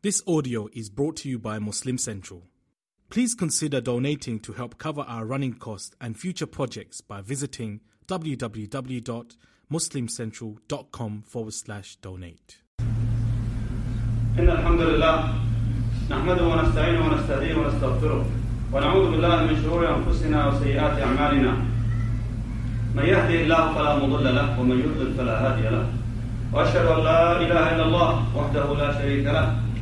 This audio is brought to you by Muslim Central. Please consider donating to help cover our running costs and future projects by visiting www.muslimcentral.com forward slash donate. من شرور الله فلا مضل له ومن يضلل فلا هادي له وأشهد أن لا إله إلا الله وحده لا شريك له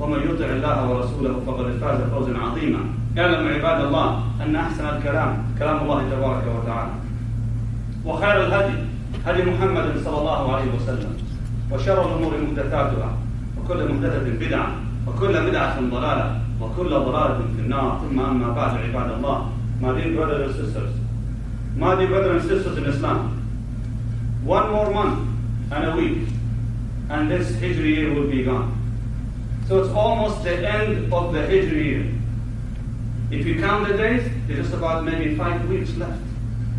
ومن يطع الله ورسوله فقد فاز فوزا عظيما. اعلم عباد الله أن أحسن الكلام كلام الله تبارك وتعالى. وخير الهدي هدي محمد صلى الله عليه وسلم. وشر الأمور محدثاتها. وكل محدثة بدعة وكل بدعة ضلالة وكل ضلالة في النار. ثم أما بعد عباد الله my dear brothers and sisters. My dear brothers and sisters in Islam. One more month and a week and this Hijri year will be gone. So it's almost the end of the Hijri year if you count the days there's just about maybe five weeks left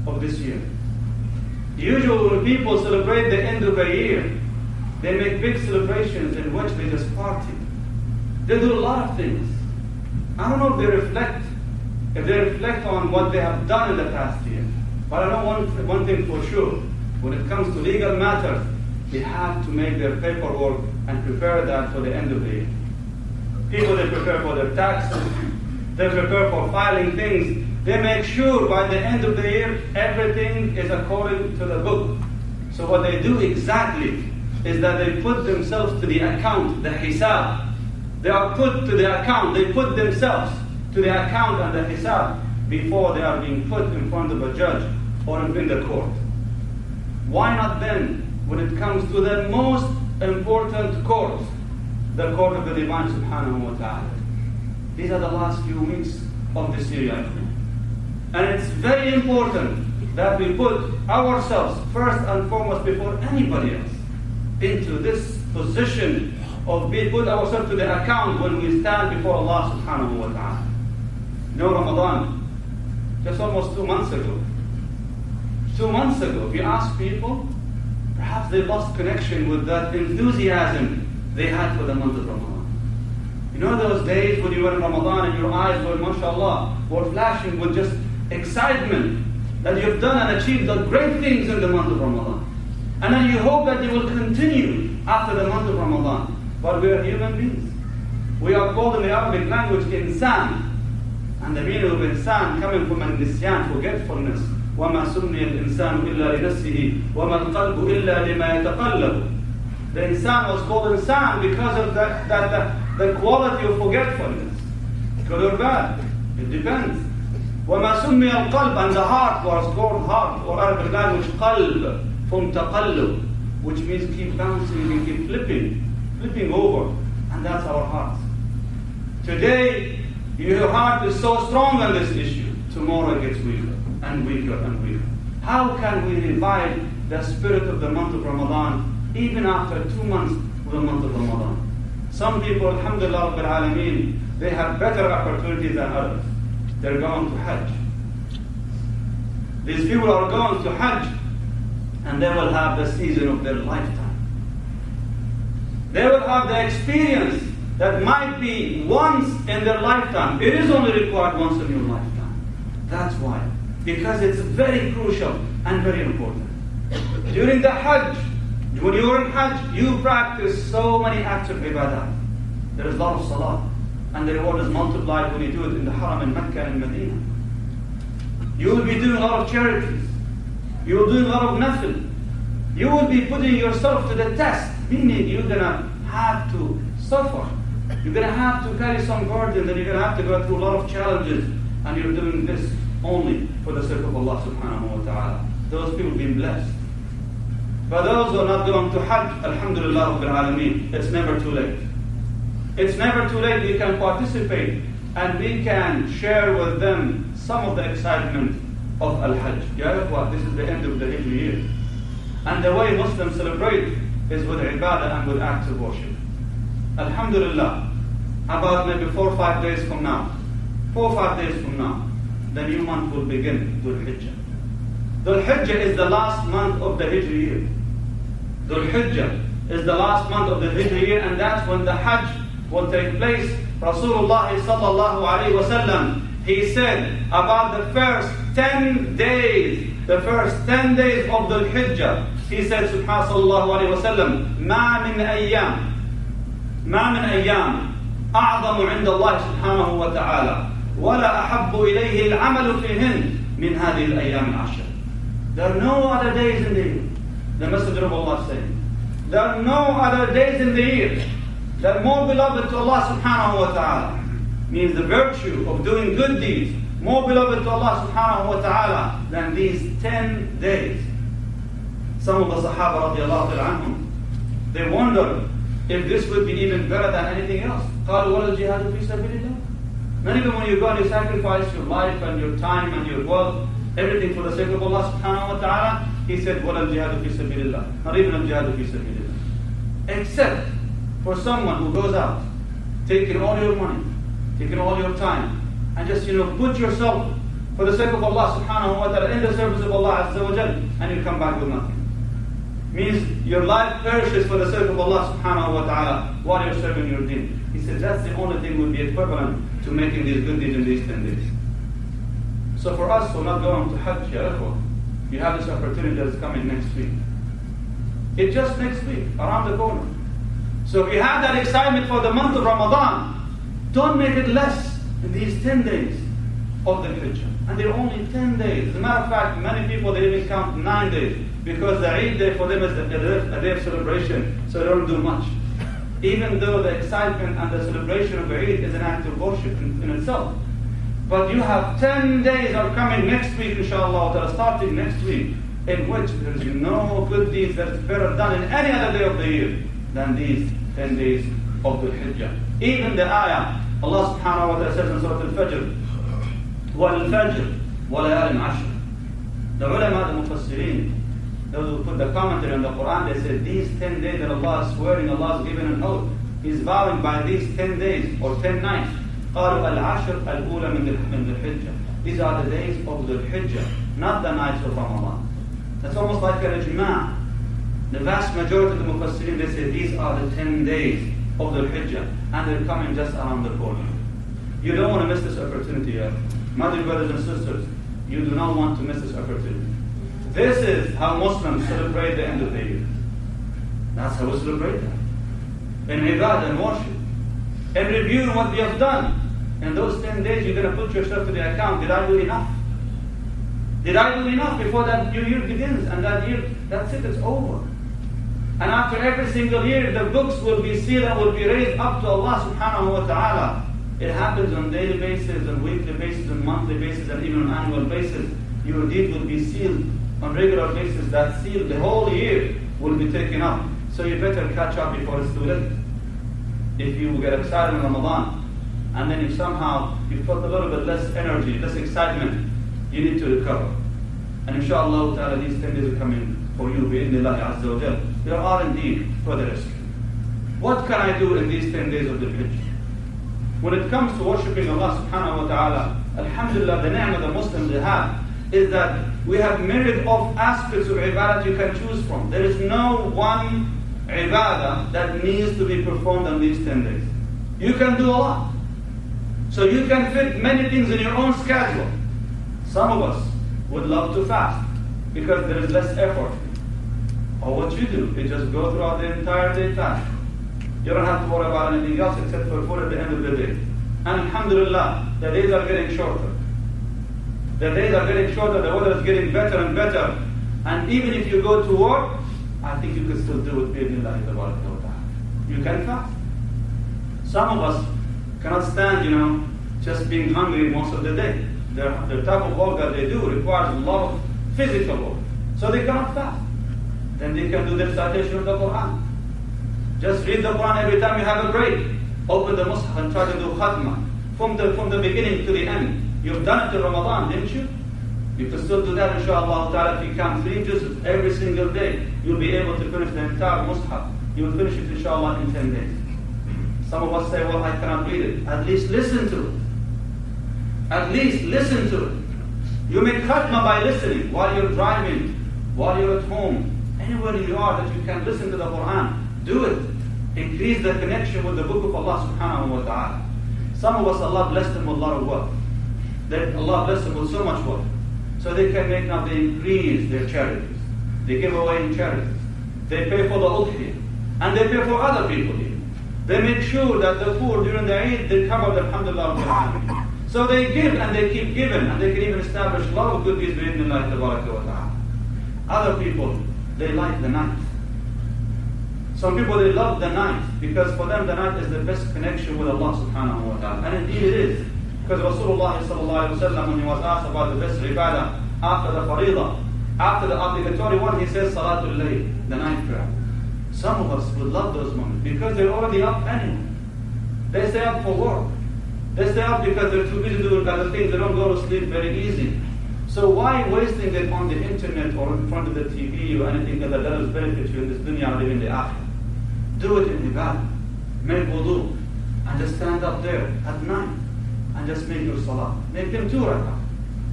of this year usually when people celebrate the end of a year they make big celebrations in which they just party they do a lot of things. I don't know if they reflect, if they reflect on what they have done in the past year. But I know one, one thing for sure. When it comes to legal matters, they have to make their paperwork and prepare that for the end of the year. People, they prepare for their taxes, they prepare for filing things. They make sure by the end of the year, everything is according to the book. So what they do exactly is that they put themselves to the account, the hisab, they are put to the account, they put themselves to the account and the hisab before they are being put in front of a judge or in the court. Why not then, when it comes to the most important court, the court of the Divine Subhanahu wa Ta'ala? These are the last few weeks of this year. And it's very important that we put ourselves first and foremost before anybody else into this position of we put ourselves to the account when we stand before Allah subhanahu wa ta'ala. No Ramadan, just almost two months ago. Two months ago, if you ask people, perhaps they lost connection with that enthusiasm they had for the month of Ramadan. You know those days when you were in Ramadan and your eyes were, mashallah, were flashing with just excitement that you've done and achieved the great things in the month of Ramadan. And then you hope that you will continue after the month of Ramadan. But we are human beings. We are called in the Arabic language insan. And the meaning of insan coming from an nisyan, forgetfulness. وما سمي الإنسان إلا لنفسه وما القلب إلا لما يتقلب The insan was called insan because of that, that, the, the quality of forgetfulness. Good or bad, it depends. وما سمي القلب and the heart was called heart or Arabic language قلب from تقلب which means keep bouncing and keep flipping flipping over, and that's our heart. Today, your heart is so strong on this issue. Tomorrow it gets weaker and weaker and weaker. How can we revive the spirit of the month of Ramadan even after two months of the month of Ramadan? Some people, alhamdulillah they have better opportunities than others. They're going to Hajj. These people are going to Hajj and they will have the season of their lifetime. They will have the experience that might be once in their lifetime. It is only required once in your lifetime. That's why. Because it's very crucial and very important. During the Hajj, when you are in Hajj, you practice so many acts of ibadah. There is a lot of salah. And the reward is multiplied when you do it in the Haram in Mecca and Medina. You will be doing a lot of charities. You will do a lot of nafil. You will be putting yourself to the test meaning you're gonna have to suffer. You're gonna have to carry some burden, and you're gonna have to go through a lot of challenges, and you're doing this only for the sake of Allah subhanahu wa ta'ala. Those people being blessed. For those who are not going to Hajj, Alhamdulillah Rabbil Alameen, it's never too late. It's never too late. You can participate and we can share with them some of the excitement of Al-Hajj. Yeah, what? This is the end of the Hijri year. And the way Muslims celebrate is with ibadah and with acts of worship. Alhamdulillah, about maybe four or five days from now, four or five days from now, the new month will begin, Dhul Hijjah. Dhul Hijjah is the last month of the Hijri year. Dhul Hijjah is the last month of the Hijri year, and that's when the Hajj will take place. Rasulullah sallallahu alayhi wasallam, he said about the first 10 days, the first 10 days of the Hijjah, he said subhanahu alayhi wasallam, ما من أيام ما من أيام أعظم عند الله سبحانه وتعالى ولا أحب إليه العمل فيهن من هذه الأيام العشر. There are no other days in the year. The Messenger of Allah saying, there are no other days in the year that are more beloved to Allah subhanahu wa ta'ala. Means the virtue of doing good deeds more beloved to Allah subhanahu wa ta'ala than these 10 days. Some of the Sahaba radiallahu anhum, they wondered if this would be even better than anything else. قالوا ولا الجهاد في سبيل الله not even when you go and you sacrifice your life and your time and your wealth, everything for the sake of Allah subhanahu wa ta'ala, he said, Wal jihadu fi sabilillah. Not jihadu fi sabilillah. Except for someone who goes out, taking all your money, taking all your time, and just, you know, put yourself for the sake of Allah subhanahu wa ta'ala in the service of Allah azza wa jal, and you come back with nothing. Means your life perishes for the sake of Allah subhanahu wa ta'ala while you're serving your deen. He said, that's the only thing would be equivalent to making these good deeds in these 10 days. So for us we're not going to Hajj, you have this opportunity that's coming next week. It's just next week, around the corner. So if you have that excitement for the month of Ramadan, don't make it less in these 10 days of the Hijjah. And they're only 10 days. As a matter of fact, many people, they even count 9 days because the Eid day for them is a day of celebration, so they don't do much even though the excitement and the celebration of Eid is an act of worship in, in itself. But you have 10 days are coming next week, inshallah, starting next week, in which there is no good deeds that is better done in any other day of the year than these 10 days of the Hijjah. Even the ayah, Allah subhanahu wa ta'ala says in Surah Al-Fajr, وَالْفَجْرِ وَلَيَالٍ عَشْرٍ The ulama, the mufassirin, those who put the commentary on the Quran, they said these 10 days that Allah is swearing, Allah is giving an oath. He's vowing by these 10 days or 10 nights. قالوا العشر الأولى من من الحجة. These are the days of the Hijjah, not the nights of Ramadan. That's almost like an ijma'. The vast majority of the Mufassirin, they say these are the 10 days of the Hijjah, and they're coming just around the corner. You don't want to miss this opportunity yet. My dear brothers and sisters, you do not want to miss this opportunity. This is how Muslims celebrate the end of the year. That's how we celebrate that. In ibadah and worship. And reviewing what we have done. In those 10 days, you're going to put yourself to the account. Did I do enough? Did I do enough before that new year begins? And that year, that's it, it's over. And after every single year, the books will be sealed and will be raised up to Allah subhanahu wa ta'ala. It happens on daily basis, on weekly basis, on monthly basis, and even on annual basis. Your deed will be sealed on regular basis, that seal the whole year will be taken up. So you better catch up before it's too late. If you get excited in Ramadan, and then if somehow you felt a little bit less energy, less excitement, you need to recover. And inshallah ta'ala, these 10 days are coming for you, bi'idhnillah azza wa jal. There are indeed further the rescue. What can I do in these 10 days of the Hajj? When it comes to worshipping Allah subhanahu wa ta'ala, alhamdulillah, the ni'mah the Muslims have is that we have myriad of aspects of ibadah you can choose from. There is no one ibadah that needs to be performed on these 10 days. You can do a lot. So you can fit many things in your own schedule. Some of us would love to fast because there is less effort. Or what you do is just go throughout the entire day time. You don't have to worry about anything else except for food at the end of the day. And alhamdulillah, the days are getting shorter. The days are getting shorter, the weather is getting better and better. And even if you go to work, I think you can still do it You can fast. Some of us cannot stand, you know, just being hungry most of the day. The, the type of work that they do requires a lot of physical work. So they cannot fast. Then they can do the recitation of the Quran. Just read the Quran every time you have a break. Open the Mus'haf and try to do khatma from the, from the beginning to the end. You've done it in Ramadan, didn't you? You can still do that, inshallah ta'ala, if you count three juz's every single day. You'll be able to finish the entire Mus'haf. You will finish it, inshallah, in 10 days. Some of us say, well, I cannot read it. At least listen to it. At least listen to it. You make khatma by listening while you're driving, while you're at home, anywhere you are that you can listen to the Quran. Do it. Increase the connection with the book of Allah subhanahu wa ta'ala. Some of us, Allah blessed them with a lot of wealth. That Allah blessed them with so much wealth. So they can make now, they increase their charities. They give away in charities. They pay for the udhiyah. And they pay for other people. They make sure that the poor during the Eid, they cover the alhamdulillah. So they give and they keep giving and they can even establish a lot of good deeds within the Allah. Other people, they like the night. Some people they love the night because for them the night is the best connection with Allah subhanahu wa ta'ala. And indeed it is. Because Rasulullah sallallahu alayhi wa when he was asked about the best ibadah after the faridah, after the obligatory one, he says Salatul Layl, the night prayer. Some of us would love those moments because they're already up anyway. They stay up for work. They stay up because they're too busy doing other things. They don't go to sleep very easy. So why wasting it on the internet or in front of the TV or anything that doesn't benefit you in this dunya or in the akhirah? Do it in ibadah. Make wudu. And just stand up there at night and just make your salah. Make them two rakah.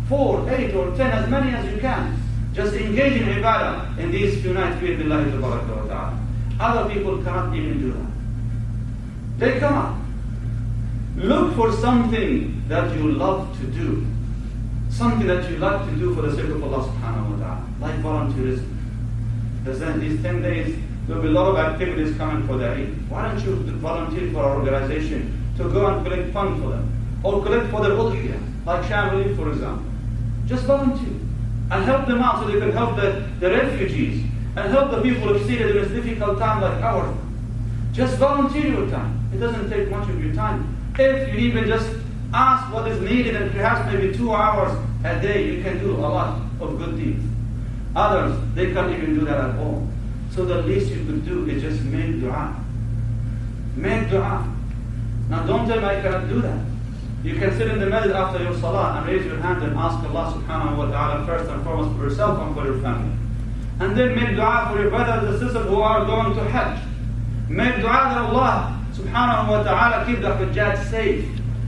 Four, eight or ten, as many as you can. Just engage in ibadah in these few nights with Allah wa ta'ala. Other people cannot even do that. They cannot. Look for something that you love to do something that you like to do for the sake of Allah subhanahu wa ta'ala, like volunteerism. There's then these 10 days, there'll be a lot of activities coming for the Eid. Why don't you volunteer for our organization to go and collect funds for them? Or collect for their udhiyah, like Sham Relief, for example. Just volunteer. And help them out so they can help the, the refugees and help the people of Syria in this difficult time like ours. Just volunteer your time. It doesn't take much of your time. If you even just Ask what is needed, and perhaps maybe two hours a day you can do a lot of good deeds. Others, they can't even do that at all. So the least you could do is just make dua. Make dua. Now don't tell me I cannot do that. You can sit in the middle after your salah and raise your hand and ask Allah subhanahu wa ta'ala first and foremost for yourself and for your family. And then make dua for your brothers and sisters who are going to Hajj. Make dua that Allah subhanahu wa ta'ala keep the Hajjaj safe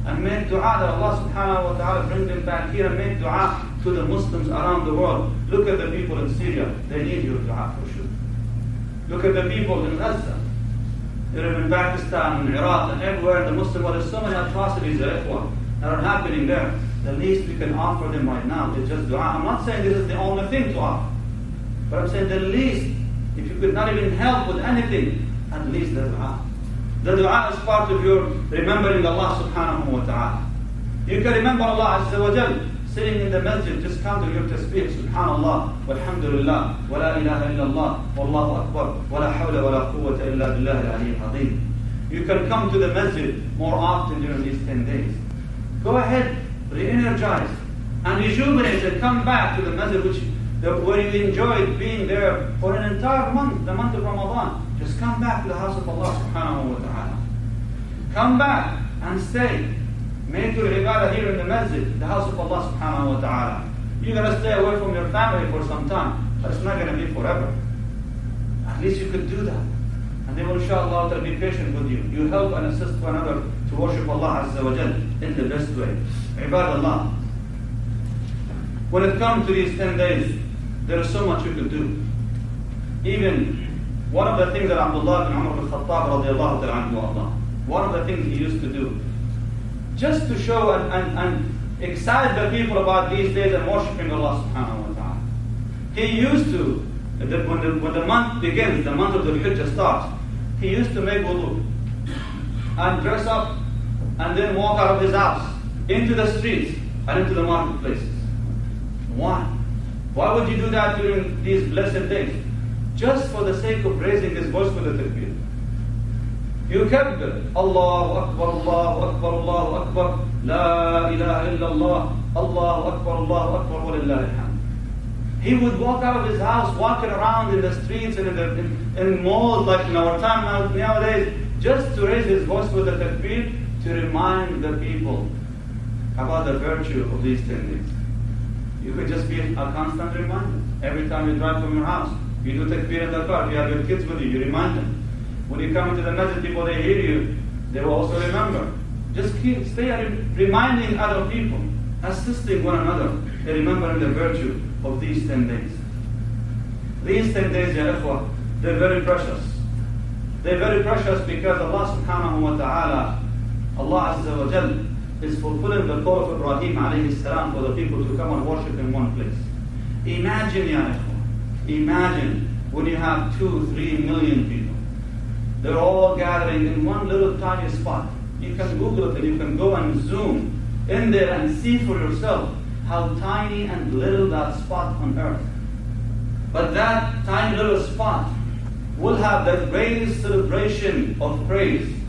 and make dua that Allah subhanahu wa ta'ala bring them back here and make dua to the Muslims around the world. Look at the people in Syria. They need your dua for sure. Look at the people in Gaza. They're in Pakistan and Iraq and everywhere in the Muslim world. There's so many atrocities that are happening there. The least we can offer them right now is just dua. I'm not saying this is the only thing to offer. But I'm saying the least, if you could not even help with anything, at least the dua. The dua is part of your remembering Allah subhanahu wa ta'ala. You can remember Allah Azza wa Jal sitting in the masjid, just counting your tasbih, subhanallah, walhamdulillah, wa la ilaha illallah, wallahu akbar, wa la hawla wa la quwwata illa billah al-aliyyil You can come to the masjid more often during these 10 days. Go ahead, re-energize, and rejuvenate and come back to the masjid which the, where you enjoyed being there for an entire month, the month of Ramadan. Just come back to the house of Allah subhanahu wa ta'ala. Come back and stay. Make your ibadah here in the masjid, the house of Allah subhanahu wa ta'ala. You're going to stay away from your family for some time, but it's not going to be forever. At least you could do that. And they will inshallah to be patient with you. You help and assist one another to worship Allah Azza wa Jal in the best way. Ibadallah. When it comes to these 10 days, there is so much you can do. Even one of the things that Abdullah bin Umar al-Khattab ta'ala one of the things he used to do, just to show and, and, and excite the people about these days and worshipping Allah subhanahu wa ta'ala. He used to, when the, when the month begins, the month of the Hijjah starts, he used to make wudu and dress up and then walk out of his house into the streets and into the marketplaces. Why? Why would you do that during these blessed days? Just for the sake of raising his voice for the takbir. You kabir. Allahu Akbar, Allahu Akbar, Allahu Akbar. La ilaha illallah. Allahu Akbar, Allahu Akbar, wa lillahi he would walk out of his house, walking around in the streets and in, the, in, in malls like in our time now, nowadays, just to raise his voice for the takbir to remind the people about the virtue of these ten things. You could just be a constant reminder. Every time you drive from your house, you do takbir in the car, you have your kids with you, you remind them. When you come into the masjid, people, they hear you, they will also remember. Just keep, stay reminding other people, assisting one another, and remembering the virtue of these 10 days. These 10 days, ikhwah, they're very precious. They're very precious because Allah subhanahu wa ta'ala, Allah Azza wa Jal, is fulfilling the call of Ibrahim alayhi salam for the people to come and worship in one place. Imagine, ya imagine when you have two, three million people. They're all gathering in one little tiny spot. You can Google it and you can go and zoom in there and see for yourself how tiny and little that spot on earth. But that tiny little spot will have the greatest celebration of praise.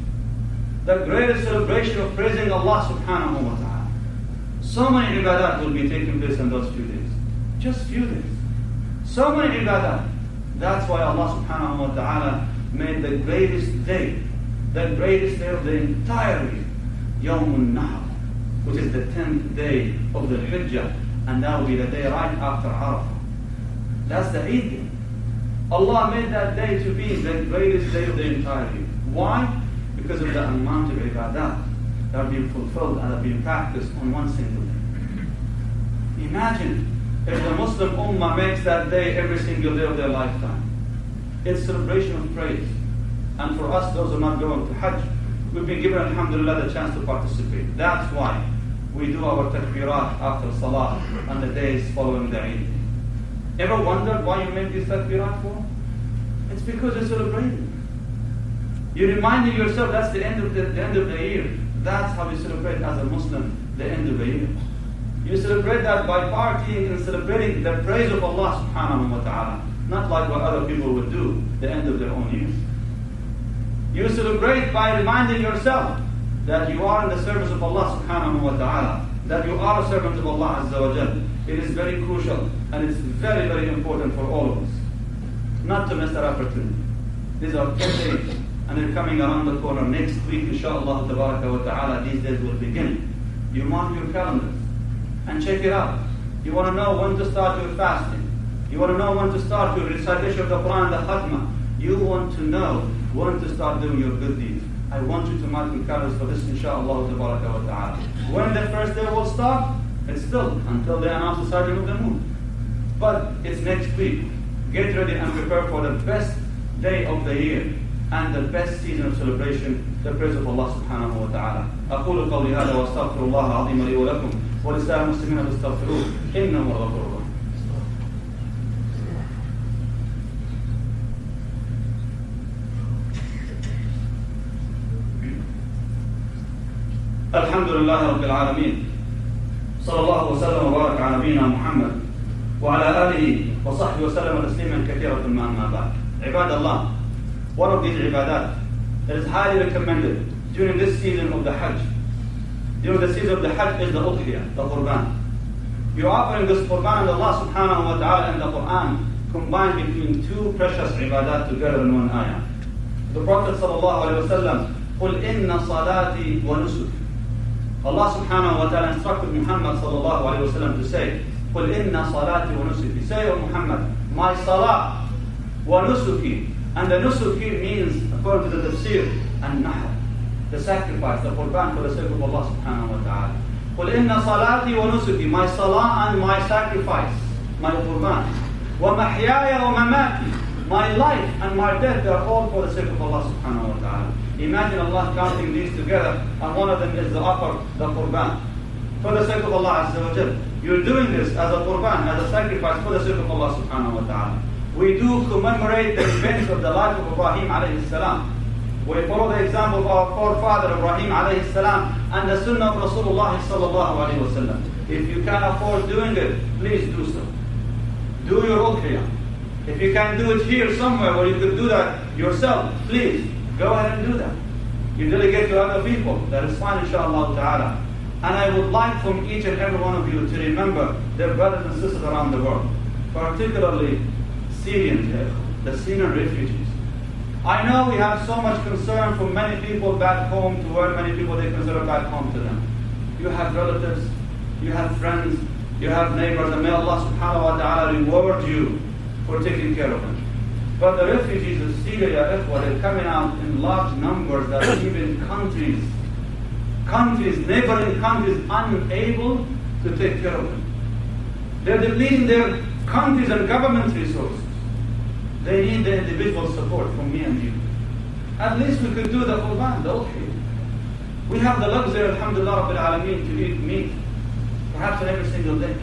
The greatest celebration of praising Allah subhanahu wa ta'ala. So many ibadat will be taking place in those few days. Just few days. So many ibadat. That's why Allah subhanahu wa ta'ala made the greatest day, the greatest day of the entire year, Yawmun Nahr, which is the 10th day of the Hijjah, and that will be the day right after Arafah. That's the Eid day. Allah made that day to be the greatest day of the entire year. Why? Because of the amount of ibadah that are being fulfilled and are being practiced on one single day. Imagine if the Muslim Ummah makes that day every single day of their lifetime. It's celebration of praise. And for us, those who are not going to Hajj, we've been given, alhamdulillah, the chance to participate. That's why we do our takbirat after Salah and the days following the Eid. Ever wondered why you make this takbirat for? It's because you're celebrating. You're reminding yourself that's the end of the, the end of the year. That's how you celebrate as a Muslim the end of the year. You celebrate that by partying and celebrating the praise of Allah subhanahu wa ta'ala. Not like what other people would do, the end of their own years. You celebrate by reminding yourself that you are in the service of Allah subhanahu wa ta'ala, that you are a servant of Allah azza wa jal. It is very crucial and it's very, very important for all of us not to miss that opportunity. These are 10 days and they're coming around the corner. Next week, inshallah ta'ala, these days will begin. You mark your calendars and check it out. You want to know when to start your fasting. You want to know when to start your recitation of the Quran, the Khatma. You want to know when to start doing your good deeds. I want you to mark your calendars for this, inshallah ta'ala. When the first day will start, it's still until they announce the sighting of the moon. But it's next week. Get ready and prepare for the best day of the year and the best season of celebration, the praise of Allah subhanahu wa ta'ala. أقول قولي هذا وأستغفر الله العظيم لي ولكم ولسائر المسلمين فاستغفروه إنه الغفور الرحيم. الحمد لله رب العالمين صلى الله وسلم وبارك على نبينا محمد وعلى آله وصحبه وسلم تسليما كثيرا ما بعد عباد Allah one of these ibadat that is highly recommended during this season of the Hajj during the season of the Hajj is the Udhiyah, the Qurban you're offering this Qurban and Allah subhanahu wa ta'ala and the Quran combined between two precious ibadat together in one ayah the Prophet sallallahu alayhi wa sallam قل إن صلاتي ونسكي Allah subhanahu wa ta'ala instructed Muhammad sallallahu alayhi wa sallam to say, قل إن صلاتي ونسكي. Say, O Muhammad, my salah wa nusuki. And the nusuki means, according to the tafsir, and nahr, the sacrifice, the qurban for the sake of Allah subhanahu wa ta'ala. قل إن صلاتي ونسكي. My salah and my sacrifice, my qurban. ومحياي ومماتي. My life and my death, they are all for the sake of Allah subhanahu wa ta'ala. Imagine Allah counting these together, and one of them is the offer, the qurban. For the sake of Allah Azza wa Jal. You're doing this as a qurban, as a sacrifice for the sake of Allah subhanahu wa ta'ala. We do commemorate the events of the life of Ibrahim alayhi salam. We follow the example of our forefather Ibrahim alayhi salam and the sunnah of Rasulullah sallallahu alayhi wa sallam. If you can afford doing it, please do so. Do your udhiyah. If you can do it here somewhere where you could do that yourself, please Go ahead and do that. You delegate to other people. That is fine, inshallah ta'ala. And I would like from each and every one of you to remember their brothers and sisters around the world, particularly Syrians, the Syrian refugees. I know we have so much concern for many people back home to where many people they consider back home to them. You have relatives, you have friends, you have neighbors, and may Allah subhanahu wa ta'ala reward you for taking care of them. But the refugees of Syria, they're coming out in large numbers that even countries, countries, neighboring countries, unable to take care of them. They're depleting their countries and government resources. They need the individual support from me and you. At least we could do the Qurban, the. We have the luxury, alhamdulillah, Rabbil Alameen, to eat meat, perhaps on every single day.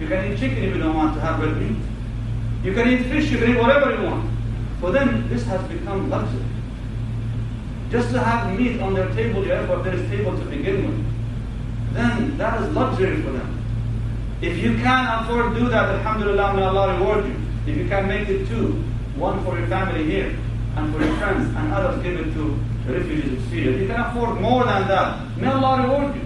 You can eat chicken if you don't want to have red meat. You can eat fish, you can eat whatever you want. For them, this has become luxury. Just to have meat on their table, yeah, if there is table to begin with, then that is luxury for them. If you can afford to do that, alhamdulillah, may Allah reward you. If you can make it two, one for your family here, and for your friends, and others give it to refugees of Syria. If you can afford more than that, may Allah reward you.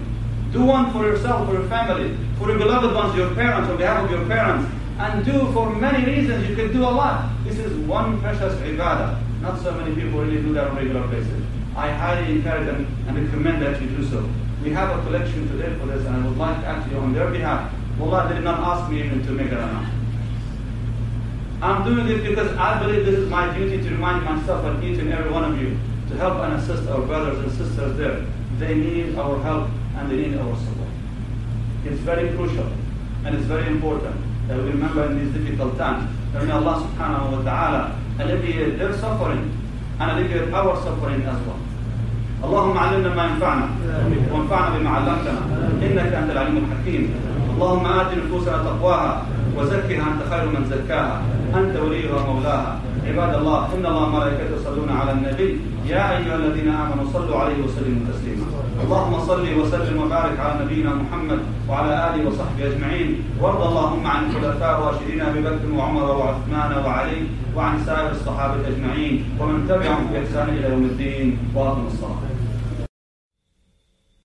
Do one for yourself, for your family, for your beloved ones, your parents, on behalf of your parents, and do for many reasons. You can do a lot. This is one precious ibadah. Not so many people really do that on a regular basis. I highly encourage them and recommend that you do so. We have a collection today for this, and I would like to actually on their behalf. Allah did not ask me even to make an announcement. I'm doing this because I believe this is my duty to remind myself and each and every one of you to help and assist our brothers and sisters there. They need our help and they need our support. It's very crucial and it's very important that we remember in these difficult times that may Allah subhanahu wa ta'ala alleviate their suffering and alleviate our suffering as well. اللهم علمنا ما ينفعنا وانفعنا بما علمتنا انك انت العليم الحكيم اللهم ات نفوسنا تقواها وزكها أنت خير من زكاها. أنت وليها ومولاها. عباد الله إن الله وملائكته يصلون على النبي. يا أيها الذين آمنوا صلوا عليه وسلموا تسليما. اللهم صل وسلم وبارك على نبينا محمد وعلى آله وصحبه أجمعين. وارض اللهم عن الخلفاء الراشدين أبي بكر وعمر وعثمان وعلي وعن سائر الصحابة أجمعين. ومن تبعهم بإحسان إلى يوم الدين. وأقم الصلاة.